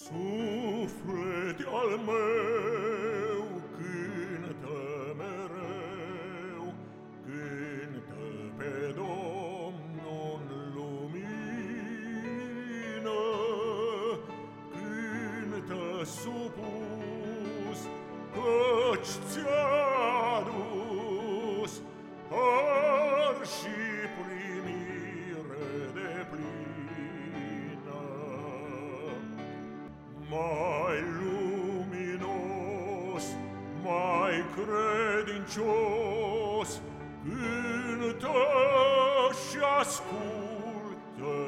Suflet al meu cântă mereu, cântă pe Domnul lumină, cântă supus, căci ți-a mai luminos, mai credincios, in te și asculte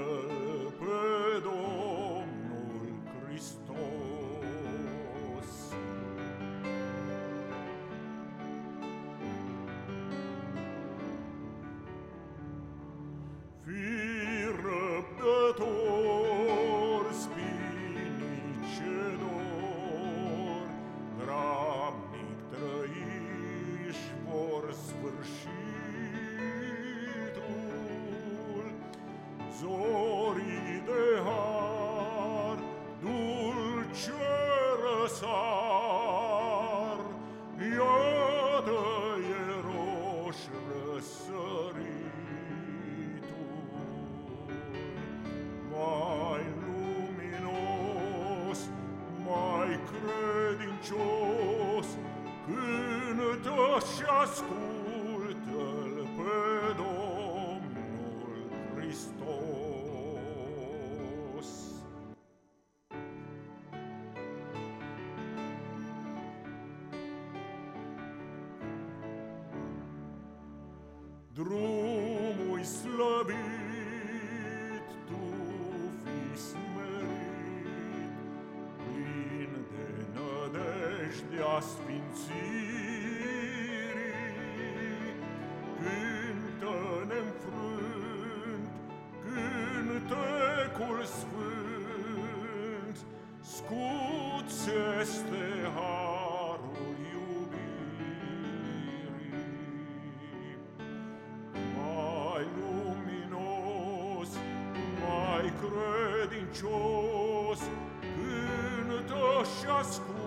pe Domnul Hristos. Fii zorii de har, dulce răsar. Iată e roș răsăritul, mai luminos, mai credincios, cântă și ascult. Drumul slăvit, tu fi smerit, plin de nădejdea sfințirii. Cântă neînfrânt, cântecul sfânt, scuți este credincios, cântă și ascultă,